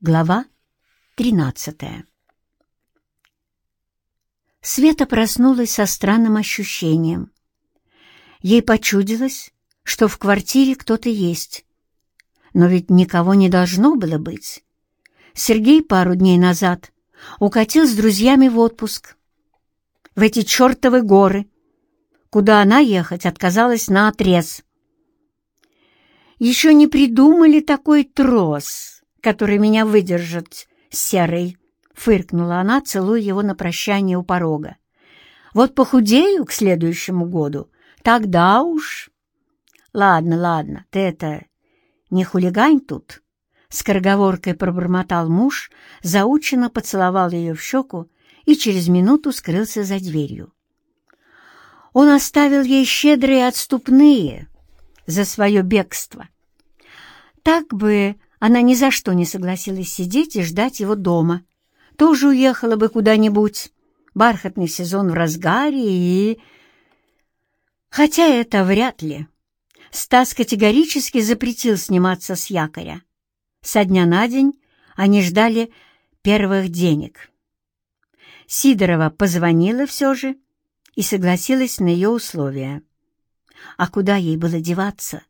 Глава тринадцатая Света проснулась со странным ощущением. Ей почудилось, что в квартире кто-то есть. Но ведь никого не должно было быть. Сергей пару дней назад укатил с друзьями в отпуск. В эти чертовы горы, куда она ехать отказалась наотрез. Еще не придумали такой трос — который меня выдержит, серый!» — фыркнула она, целуя его на прощание у порога. «Вот похудею к следующему году, тогда уж...» «Ладно, ладно, ты это... не хулигань тут!» Скороговоркой пробормотал муж, заученно поцеловал ее в щеку и через минуту скрылся за дверью. Он оставил ей щедрые отступные за свое бегство. Так бы она ни за что не согласилась сидеть и ждать его дома. Тоже уехала бы куда-нибудь. Бархатный сезон в разгаре и... Хотя это вряд ли. Стас категорически запретил сниматься с якоря. Со дня на день они ждали первых денег. Сидорова позвонила все же и согласилась на ее условия. А куда ей было деваться?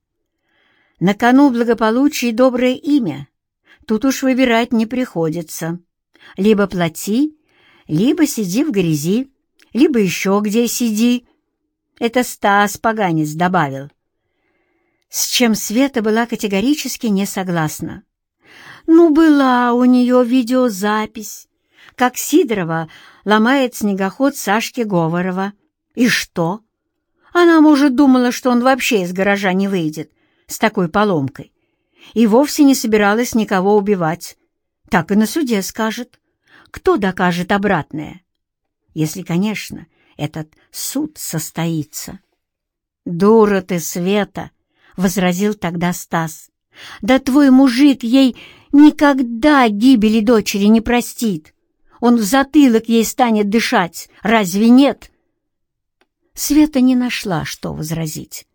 На кону благополучие и доброе имя. Тут уж выбирать не приходится. Либо плати, либо сиди в грязи, либо еще где сиди. Это Стас поганец добавил. С чем Света была категорически не согласна. Ну, была у нее видеозапись, как Сидорова ломает снегоход Сашки Говорова. И что? Она, может, думала, что он вообще из гаража не выйдет, с такой поломкой и вовсе не собиралась никого убивать. Так и на суде скажет. Кто докажет обратное? Если, конечно, этот суд состоится. «Дура ты, Света!» — возразил тогда Стас. «Да твой мужик ей никогда гибели дочери не простит. Он в затылок ей станет дышать. Разве нет?» Света не нашла, что возразить.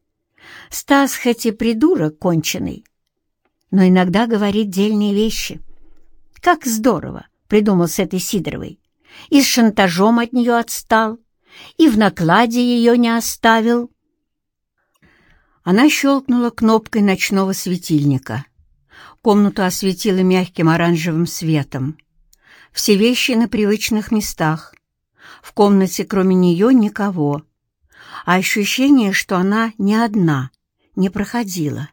Стас хоть и придурок конченый, но иногда говорит дельные вещи. Как здорово придумал с этой Сидоровой. И с шантажом от нее отстал, и в накладе ее не оставил. Она щелкнула кнопкой ночного светильника. Комнату осветила мягким оранжевым светом. Все вещи на привычных местах. В комнате кроме нее никого. А ощущение, что она не одна — не проходила.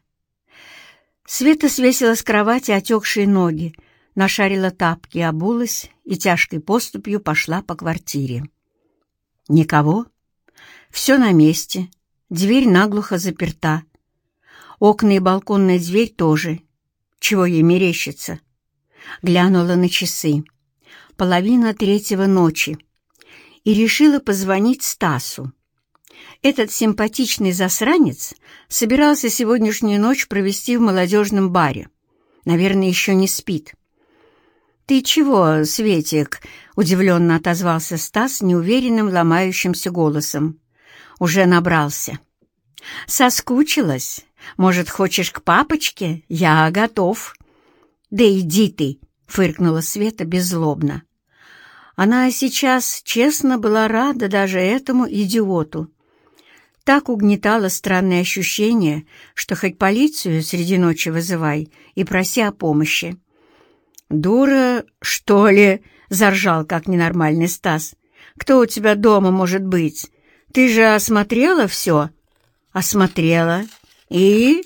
Света свесила с кровати отекшие ноги, нашарила тапки, обулась и тяжкой поступью пошла по квартире. Никого. Все на месте. Дверь наглухо заперта. Окна и балконная дверь тоже. Чего ей мерещится? Глянула на часы. Половина третьего ночи. И решила позвонить Стасу. Этот симпатичный засранец собирался сегодняшнюю ночь провести в молодежном баре. Наверное, еще не спит. «Ты чего, Светик?» — удивленно отозвался Стас неуверенным, ломающимся голосом. «Уже набрался». «Соскучилась? Может, хочешь к папочке? Я готов». «Да иди ты!» — фыркнула Света беззлобно. Она сейчас честно была рада даже этому идиоту. Так угнетало странное ощущение, что хоть полицию среди ночи вызывай и проси о помощи. «Дура, что ли?» — заржал, как ненормальный Стас. «Кто у тебя дома может быть? Ты же осмотрела все?» «Осмотрела. И?»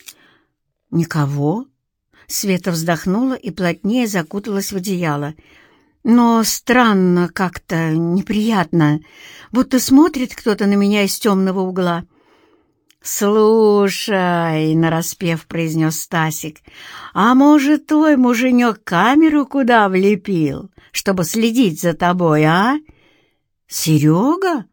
«Никого». Света вздохнула и плотнее закуталась в одеяло. «Но странно как-то, неприятно, будто смотрит кто-то на меня из темного угла». «Слушай», — нараспев произнес Стасик, «а может, твой муженек камеру куда влепил, чтобы следить за тобой, а?» «Серега?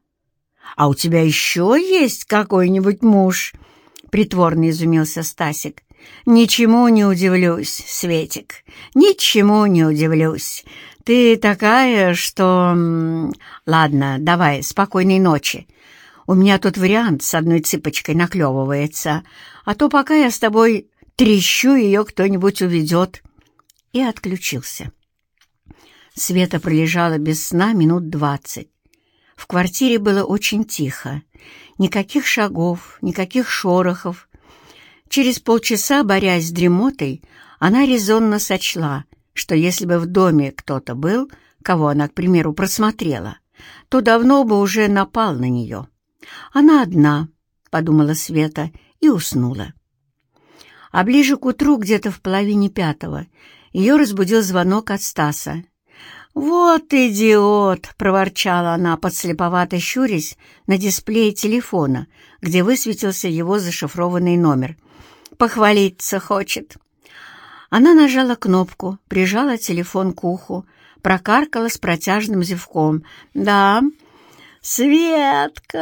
А у тебя еще есть какой-нибудь муж?» — притворно изумился Стасик. «Ничему не удивлюсь, Светик, ничему не удивлюсь. Ты такая, что... Ладно, давай, спокойной ночи. У меня тут вариант с одной цыпочкой наклевывается, а то пока я с тобой трещу, ее кто-нибудь уведет. и отключился. Света пролежала без сна минут двадцать. В квартире было очень тихо. Никаких шагов, никаких шорохов. Через полчаса, борясь с дремотой, она резонно сочла, что если бы в доме кто-то был, кого она, к примеру, просмотрела, то давно бы уже напал на нее. Она одна, — подумала Света, и уснула. А ближе к утру, где-то в половине пятого, ее разбудил звонок от Стаса. «Вот идиот!» — проворчала она, подслеповато щурясь на дисплее телефона, где высветился его зашифрованный номер. «Похвалиться хочет». Она нажала кнопку, прижала телефон к уху, прокаркала с протяжным зевком. «Да, «Светка!»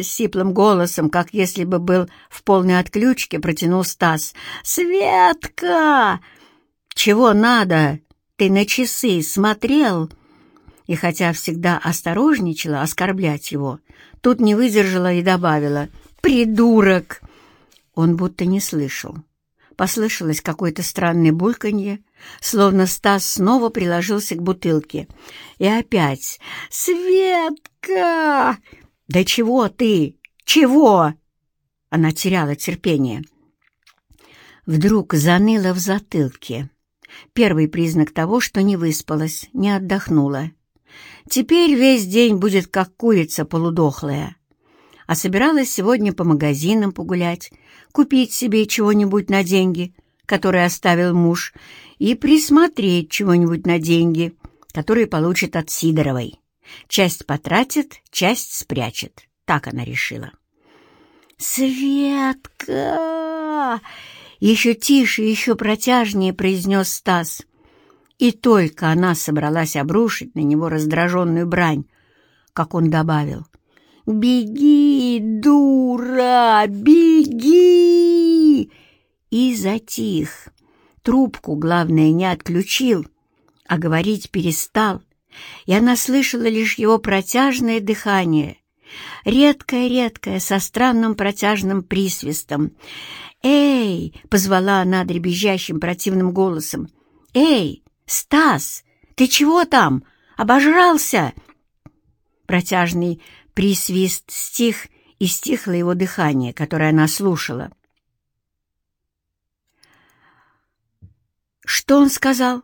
— сиплым голосом, как если бы был в полной отключке, протянул Стас. «Светка!» «Чего надо? Ты на часы смотрел?» И хотя всегда осторожничала оскорблять его, тут не выдержала и добавила «Придурок!» Он будто не слышал. Послышалось какое-то странное бульканье, словно Стас снова приложился к бутылке. И опять «Светка!» «Да чего ты? Чего?» Она теряла терпение. Вдруг заныло в затылке. Первый признак того, что не выспалась, не отдохнула. Теперь весь день будет как курица полудохлая. А собиралась сегодня по магазинам погулять, купить себе чего-нибудь на деньги, которые оставил муж, и присмотреть чего-нибудь на деньги, которые получит от Сидоровой. Часть потратит, часть спрячет. Так она решила. «Светка!» Еще тише, еще протяжнее произнес Стас. И только она собралась обрушить на него раздраженную брань, как он добавил — «Беги, дура, беги!» И затих. Трубку, главное, не отключил, а говорить перестал, и она слышала лишь его протяжное дыхание, редкое-редкое, со странным протяжным присвистом. «Эй!» — позвала она дребезжащим противным голосом. «Эй, Стас, ты чего там? Обожрался?» Протяжный Присвист стих, и стихло его дыхание, которое она слушала. «Что он сказал?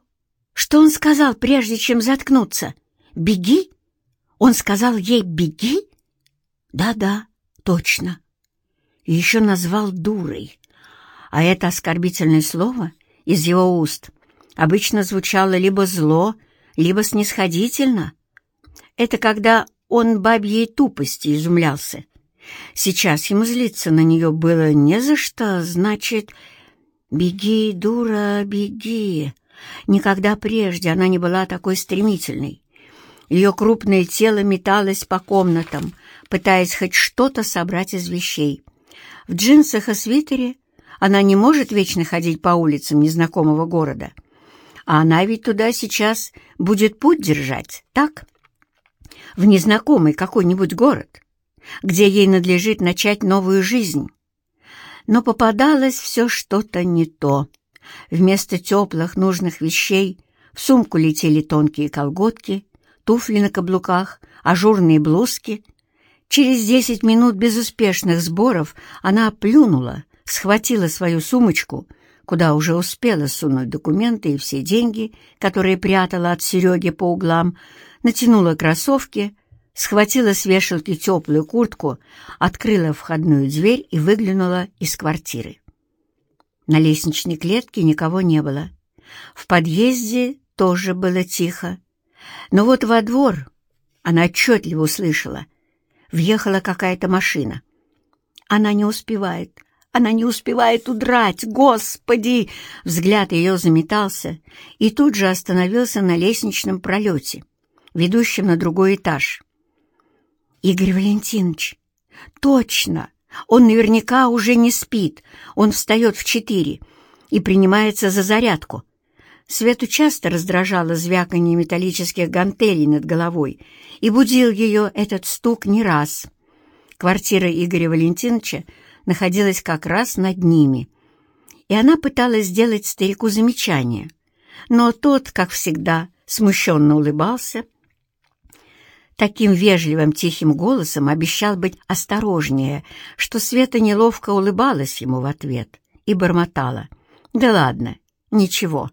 Что он сказал, прежде чем заткнуться? Беги? Он сказал ей «беги»?» «Да-да, точно. И еще назвал дурой. А это оскорбительное слово из его уст обычно звучало либо зло, либо снисходительно. Это когда он бабьей тупости изумлялся. Сейчас ему злиться на нее было не за что, значит, «Беги, дура, беги!» Никогда прежде она не была такой стремительной. Ее крупное тело металось по комнатам, пытаясь хоть что-то собрать из вещей. В джинсах и свитере она не может вечно ходить по улицам незнакомого города. А она ведь туда сейчас будет путь держать, так? В незнакомый какой-нибудь город, где ей надлежит начать новую жизнь. Но попадалось все что-то не то. Вместо теплых нужных вещей в сумку летели тонкие колготки, туфли на каблуках, ажурные блузки. Через десять минут безуспешных сборов она плюнула, схватила свою сумочку, куда уже успела сунуть документы и все деньги, которые прятала от Сереги по углам, натянула кроссовки, схватила с вешалки теплую куртку, открыла входную дверь и выглянула из квартиры. На лестничной клетке никого не было. В подъезде тоже было тихо. Но вот во двор она отчетливо услышала. Въехала какая-то машина. Она не успевает. Она не успевает удрать. Господи! Взгляд ее заметался и тут же остановился на лестничном пролете ведущим на другой этаж. «Игорь Валентинович, точно! Он наверняка уже не спит. Он встает в четыре и принимается за зарядку. Свету часто раздражало звяканье металлических гантелей над головой, и будил ее этот стук не раз. Квартира Игоря Валентиновича находилась как раз над ними, и она пыталась сделать старику замечание, но тот, как всегда, смущенно улыбался. Таким вежливым тихим голосом обещал быть осторожнее, что Света неловко улыбалась ему в ответ и бормотала. «Да ладно, ничего».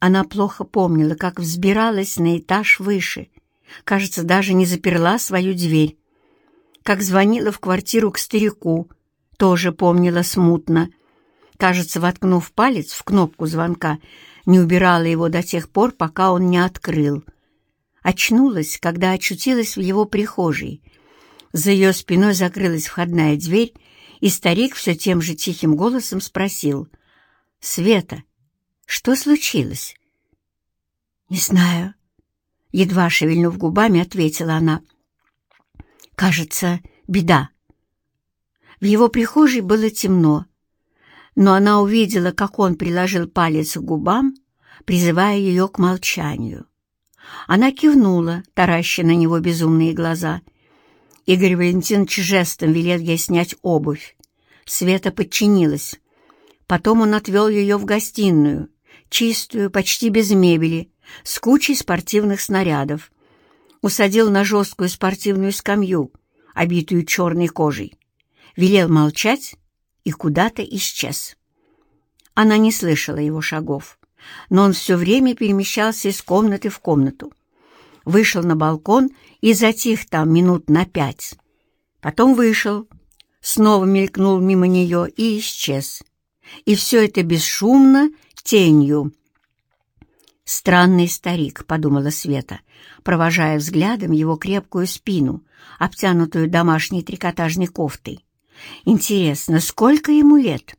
Она плохо помнила, как взбиралась на этаж выше. Кажется, даже не заперла свою дверь. Как звонила в квартиру к старику, тоже помнила смутно. Кажется, воткнув палец в кнопку звонка, не убирала его до тех пор, пока он не открыл. Очнулась, когда очутилась в его прихожей. За ее спиной закрылась входная дверь, и старик все тем же тихим голосом спросил. «Света, что случилось?» «Не знаю», — едва шевельнув губами, ответила она. «Кажется, беда». В его прихожей было темно, но она увидела, как он приложил палец к губам, призывая ее к молчанию. Она кивнула, тараща на него безумные глаза. Игорь Валентинович жестом велел ей снять обувь. Света подчинилась. Потом он отвел ее в гостиную, чистую, почти без мебели, с кучей спортивных снарядов. Усадил на жесткую спортивную скамью, обитую черной кожей. Велел молчать и куда-то исчез. Она не слышала его шагов, но он все время перемещался из комнаты в комнату. Вышел на балкон и затих там минут на пять. Потом вышел, снова мелькнул мимо нее и исчез. И все это бесшумно, тенью. «Странный старик», — подумала Света, провожая взглядом его крепкую спину, обтянутую домашней трикотажной кофтой. «Интересно, сколько ему лет?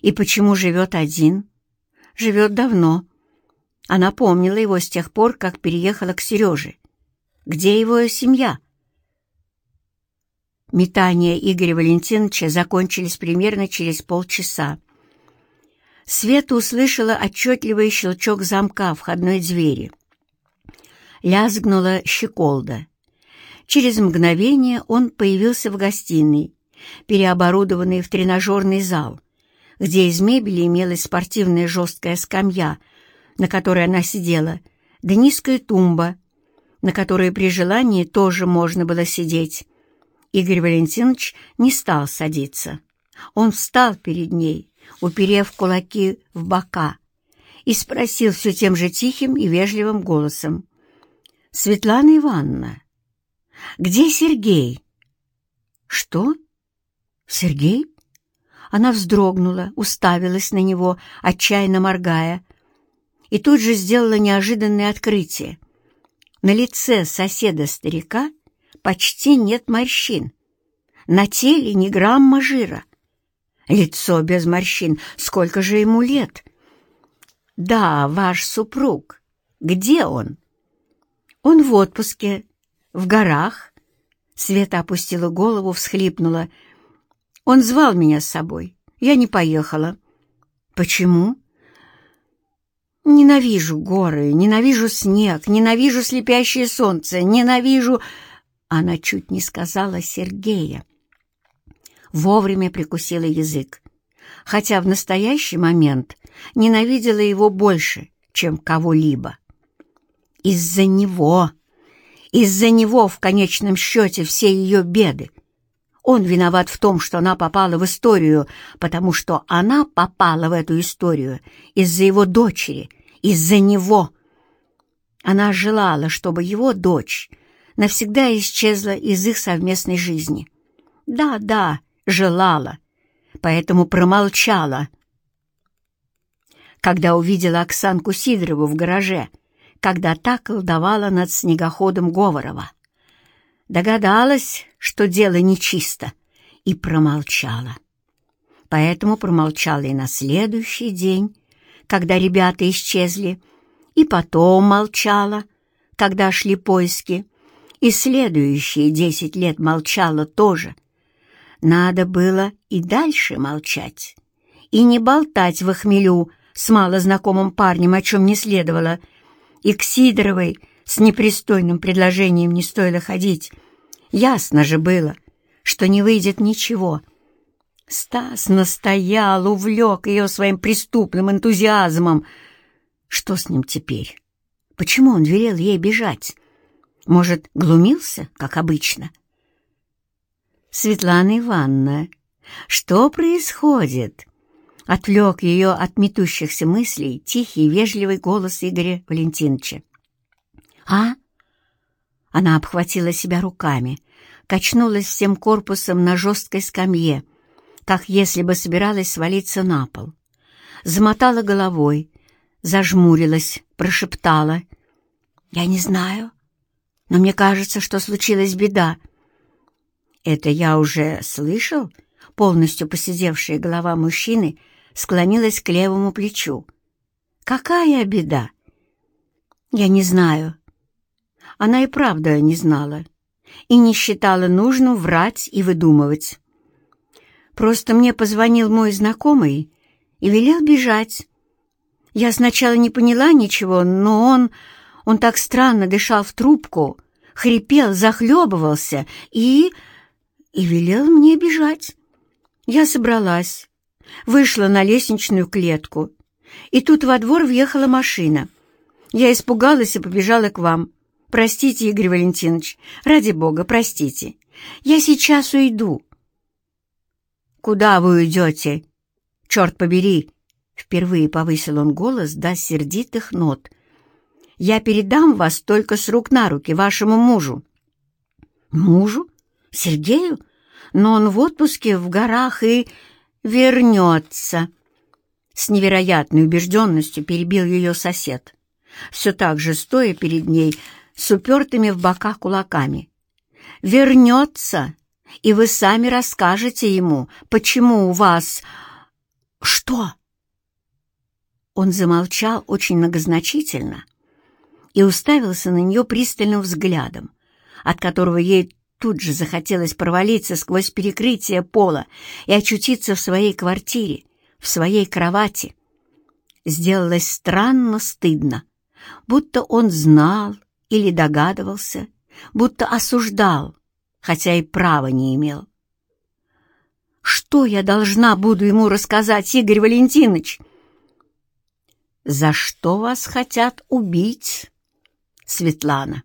И почему живет один?» «Живет давно». Она помнила его с тех пор, как переехала к Сереже. «Где его семья?» Метания Игоря Валентиновича закончились примерно через полчаса. Света услышала отчетливый щелчок замка входной двери. Лязгнула щеколда. Через мгновение он появился в гостиной, переоборудованный в тренажерный зал, где из мебели имелась спортивная жесткая скамья, на которой она сидела, да низкая тумба, на которой при желании тоже можно было сидеть. Игорь Валентинович не стал садиться. Он встал перед ней, уперев кулаки в бока, и спросил все тем же тихим и вежливым голосом. «Светлана Ивановна, где Сергей?» «Что? Сергей?» Она вздрогнула, уставилась на него, отчаянно моргая, и тут же сделала неожиданное открытие. На лице соседа-старика почти нет морщин, на теле ни грамма жира — Лицо без морщин. Сколько же ему лет? Да, ваш супруг. Где он? Он в отпуске. В горах. Света опустила голову, всхлипнула. Он звал меня с собой. Я не поехала. Почему? Ненавижу горы, ненавижу снег, ненавижу слепящее солнце, ненавижу... Она чуть не сказала Сергея вовремя прикусила язык, хотя в настоящий момент ненавидела его больше, чем кого-либо. Из-за него, из-за него в конечном счете все ее беды. Он виноват в том, что она попала в историю, потому что она попала в эту историю из-за его дочери, из-за него. Она желала, чтобы его дочь навсегда исчезла из их совместной жизни. Да, да, желала, поэтому промолчала. Когда увидела Оксанку Сидорову в гараже, когда та колдовала над снегоходом Говорова. Догадалась, что дело нечисто, и промолчала. Поэтому промолчала и на следующий день, когда ребята исчезли, и потом молчала, когда шли поиски, и следующие десять лет молчала тоже, надо было и дальше молчать, и не болтать в хмелю с малознакомым парнем, о чем не следовало, и к Сидоровой с непристойным предложением не стоило ходить. Ясно же было, что не выйдет ничего. Стас настоял, увлек ее своим преступным энтузиазмом. Что с ним теперь? Почему он велел ей бежать? Может, глумился, как обычно? Светлана Ивановна, что происходит? Отвлек ее от метущихся мыслей тихий вежливый голос Игоря Валентиновича. «А?» Она обхватила себя руками, качнулась всем корпусом на жесткой скамье, как если бы собиралась свалиться на пол. Замотала головой, зажмурилась, прошептала. «Я не знаю, но мне кажется, что случилась беда». «Это я уже слышал?» Полностью посидевшая голова мужчины склонилась к левому плечу. «Какая беда?» «Я не знаю». Она и правда не знала и не считала нужным врать и выдумывать. Просто мне позвонил мой знакомый и велел бежать. Я сначала не поняла ничего, но он... Он так странно дышал в трубку, хрипел, захлебывался и... и велел мне бежать. Я собралась, вышла на лестничную клетку, и тут во двор въехала машина. Я испугалась и побежала к вам. Простите, Игорь Валентинович, ради бога, простите. Я сейчас уйду. Куда вы уйдете? Черт побери! Впервые повысил он голос до сердитых нот. Я передам вас только с рук на руки вашему мужу. Мужу? Сергею? Но он в отпуске в горах и вернется. С невероятной убежденностью перебил ее сосед, все так же стоя перед ней с упертыми в боках кулаками. «Вернется, и вы сами расскажете ему, почему у вас...» «Что?» Он замолчал очень многозначительно и уставился на нее пристальным взглядом, от которого ей тут же захотелось провалиться сквозь перекрытие пола и очутиться в своей квартире, в своей кровати. Сделалось странно стыдно, будто он знал или догадывался, будто осуждал, хотя и права не имел. «Что я должна буду ему рассказать, Игорь Валентинович?» «За что вас хотят убить, Светлана?»